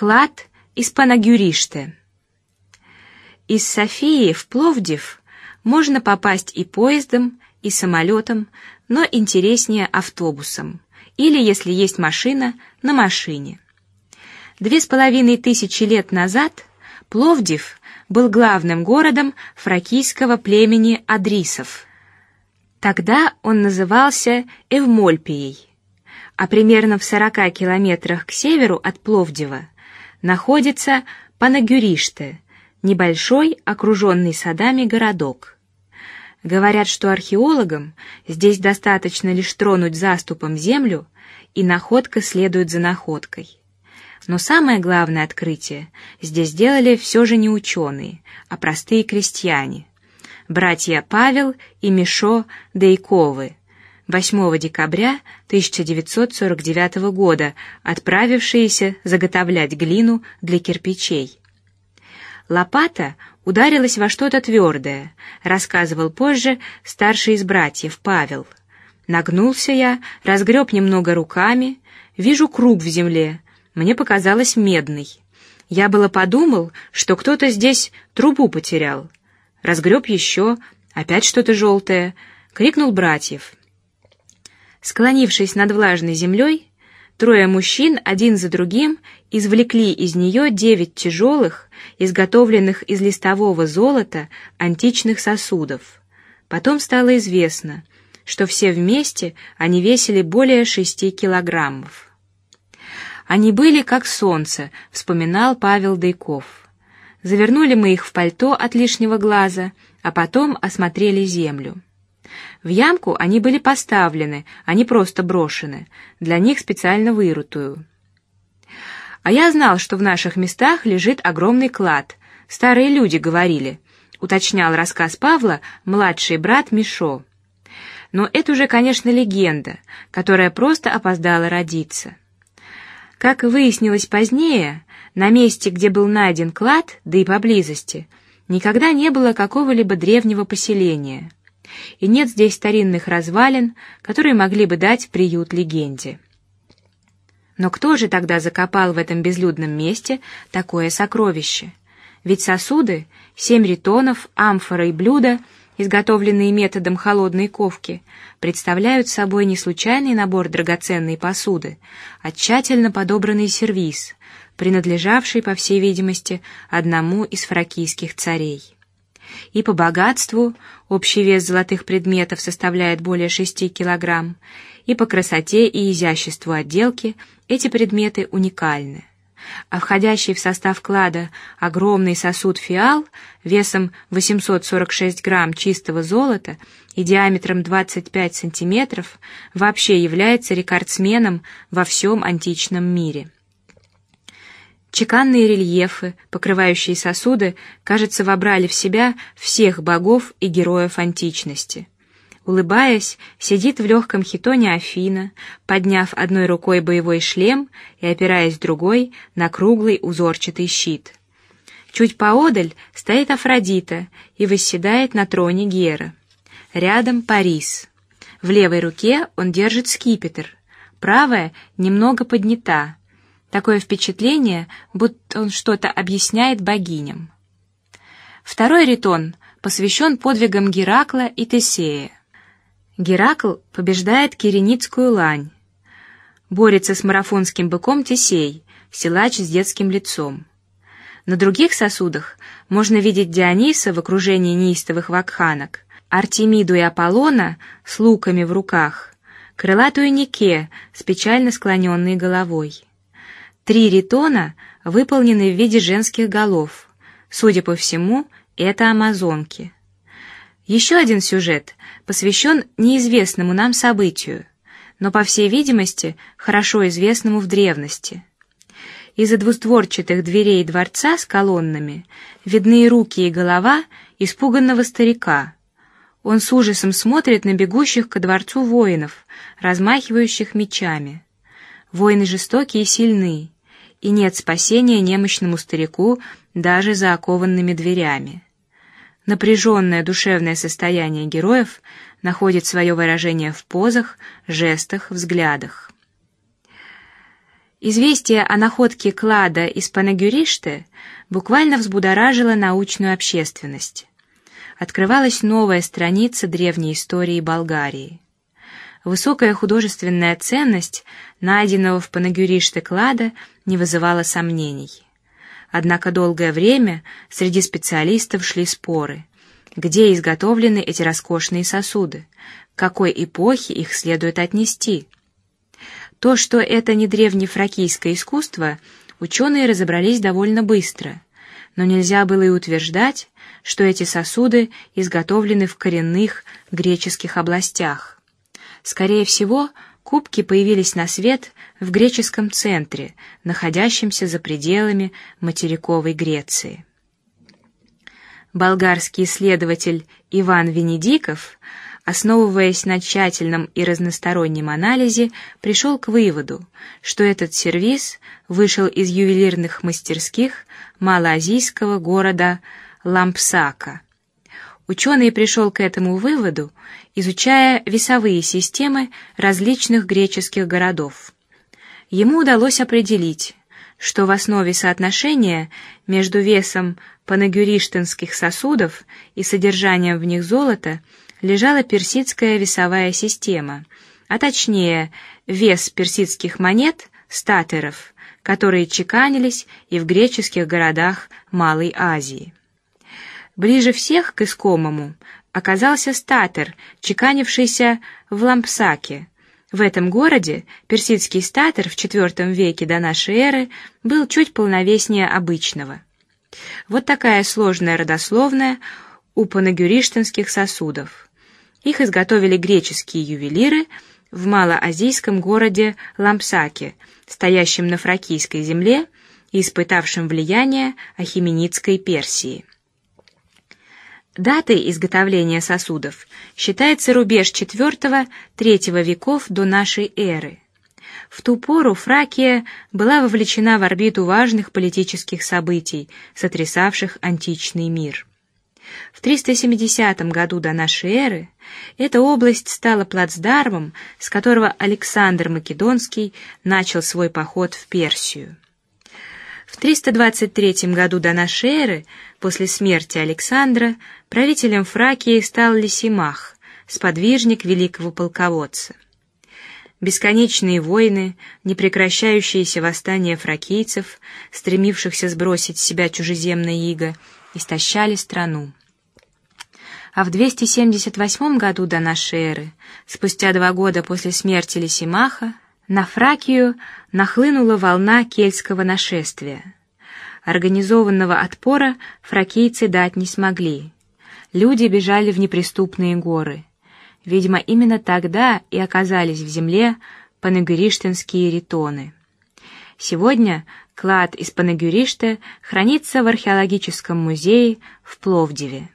Клад из Панагюриште. Из Софии в Пловдив можно попасть и поездом, и самолетом, но интереснее автобусом, или, если есть машина, на машине. Две с половиной тысячи лет назад Пловдив был главным городом фракийского племени адрисов. Тогда он назывался Эвмольпией, а примерно в сорока километрах к северу от Пловдива находится Панагюриште, небольшой, окруженный садами городок. Говорят, что археологам здесь достаточно лишь тронуть заступом землю, и находка следует за находкой. Но самое главное открытие здесь сделали все же не ученые, а простые крестьяне, братья Павел и Мишо Дейковы, 8 декабря 1949 года, отправившиеся заготовлять глину для кирпичей. Лопата ударилась во что-то твердое, рассказывал позже старший из братьев Павел. Нагнулся я, разгреб немного руками, вижу круг в земле. Мне показалось медный. Я было подумал, что кто-то здесь трубу потерял. Разгреб еще, опять что-то желтое. Крикнул братьев. Склонившись над влажной землей, трое мужчин один за другим извлекли из нее девять тяжелых, изготовленных из листового золота античных сосудов. Потом стало известно, что все вместе они весили более шести килограммов. Они были как солнце, вспоминал Павел Дайков. Завернули мы их в пальто от лишнего глаза, а потом осмотрели землю. В ямку они были поставлены, а не просто брошены, для них специально вырутую. А я знал, что в наших местах лежит огромный клад. Старые люди говорили, уточнял рассказ Павла младший брат Мишо. Но это уже, конечно, легенда, которая просто опоздала родиться. Как выяснилось позднее, на месте, где был найден клад, да и поблизости, никогда не было какого-либо древнего поселения и нет здесь старинных развалин, которые могли бы дать приют легенде. Но кто же тогда закопал в этом безлюдном месте такое сокровище? Ведь сосуды, семь ритонов, амфора и блюда, изготовленные методом холодной ковки, представляют собой не случайный набор драгоценной посуды, а тщательно подобранный сервиз, принадлежавший, по всей видимости, одному из фракийских царей. И по богатству общий вес золотых предметов составляет более шести килограмм, и по красоте и изяществу отделки эти предметы уникальны. А входящий в состав клада огромный сосуд фиал весом 846 грамм чистого золота и диаметром 25 сантиметров вообще является рекордсменом во всем античном мире. Чеканные рельефы, покрывающие сосуды, кажется, вобрали в себя всех богов и героев античности. Улыбаясь, сидит в легком хитоне Афина, подняв одной рукой боевой шлем и опираясь другой на круглый узорчатый щит. Чуть поодаль стоит Афродита и восседает на троне Гера. Рядом Парис. В левой руке он держит скипетр, правая немного поднята Такое впечатление, будто он что-то объясняет богиням. Второй ритон посвящен подвигам Геракла и Тесея. Геракл побеждает киреницкую лань, борется с марафонским быком Тесей, силач с детским лицом. На других сосудах можно видеть Диониса в окружении неистовых вакханок, Артемиду и Аполлона с луками в руках, крылатую Нике с печально склоненной головой. Три ритона выполнены в виде женских голов. Судя по всему, это амазонки. Еще один сюжет посвящен неизвестному нам событию, но по всей видимости хорошо известному в древности. Из-за двустворчатых дверей дворца с колоннами видны руки и голова испуганного старика. Он с ужасом смотрит на бегущих ко дворцу воинов, размахивающих мечами. Воины жестокие и сильны и нет спасения немощному старику даже за окованными дверями. Напряженное душевное состояние героев находит свое выражение в позах, жестах, взглядах. Известие о находке клада из Панагюриште буквально взбудоражило научную общественность. Открывалась новая страница древней истории Болгарии. Высокая художественная ценность найденного в Панагюриште клада не вызывала сомнений. Однако долгое время среди специалистов шли споры, где изготовлены эти роскошные сосуды, какой эпохе их следует отнести. То, что это не древнефракийское искусство, ученые разобрались довольно быстро, но нельзя было и утверждать, что эти сосуды изготовлены в коренных греческих областях. Скорее всего, кубки появились на свет в греческом центре, находящемся за пределами материковой Греции. Болгарский исследователь Иван Венедиков основываясь на тщательном и разностороннем анализе, пришел к выводу, что этот сервиз вышел из ювелирных мастерских малоазийского города Лампсака. Ученый пришел к этому выводу, изучая весовые системы различных греческих городов. Ему удалось определить, что в основе соотношения между весом панагюриштинских сосудов и содержанием в них золота лежала персидская весовая система, а точнее вес персидских монет статеров, которые чеканились и в греческих городах Малой Азии. Ближе всех к искомому оказался статер, чеканившийся в Лампсаке. В этом городе персидский статер в IV веке до нашей эры был чуть полновеснее обычного. Вот такая сложная родословная у панагюриштинских сосудов. Их изготовили греческие ювелиры в малоазийском городе Лампсаке, стоящем на фракийской земле и испытавшем влияние Ахименидской Персии. Датой изготовления сосудов считается рубеж IV-III веков до нашей эры. В ту пору Фракия была вовлечена в орбиту важных политических событий, сотрясавших античный мир. В 370 году до нашей эры эта область стала плацдармом, с которого Александр Македонский начал свой поход в Персию. В 323 году до нашей эры, после смерти Александра, правителем Фракии стал Лисимах, сподвижник великого полководца. Бесконечные войны, непрекращающиеся восстания фракийцев, стремившихся сбросить с себя чужеземное иго, истощали страну а в 278 году до нашей эры, спустя два года после смерти Лисимаха, на Фракию нахлынула волна кельтского нашествия. Организованного отпора фракийцы дать не смогли. Люди бежали в неприступные горы. Видимо, именно тогда и оказались в земле панегюриштинские ритоны. Сегодня клад из Панегюриште хранится в археологическом музее в Пловдиве.